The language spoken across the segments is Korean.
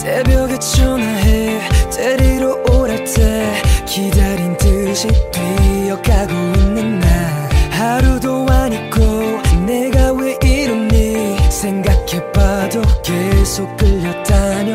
새벽에 전화해. 데리러 오랄 때 기다린 듯이 뛰어가고 있는 나. 하루도 안 있고 내가 왜 이러니? 생각해봐도 계속 끌려다녀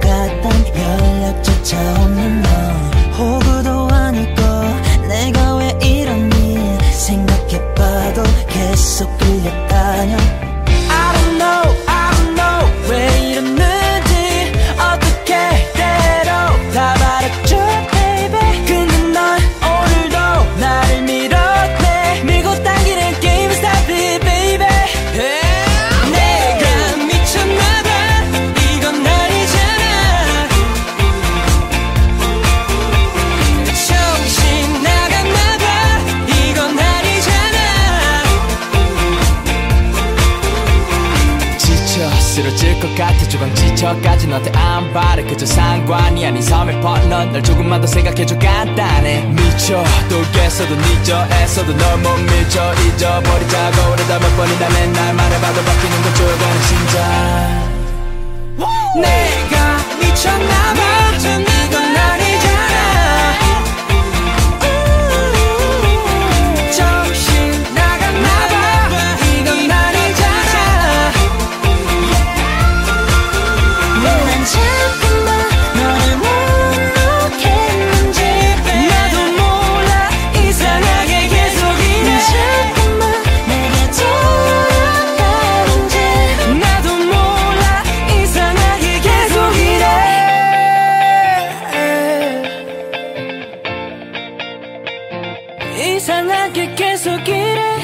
잘 들어갔던 연락조차 없는 너. 호구도 아니고 쓰러질 것 같아. 조금 지쳐까지 너한테 안 바래. 그저 상관이 아닌 삶의 partner. 날 조금만 더 생각해줘. 간단해. 미쳐. 돌겠어도 늦어 애써도 널 못 밀쳐. 잊어버리자고 그러다 몇 번이나 맨날 말해봐도 바뀌는 건 죽어가는 심장 내가 미쳤나봐 이상하게 계속 이래.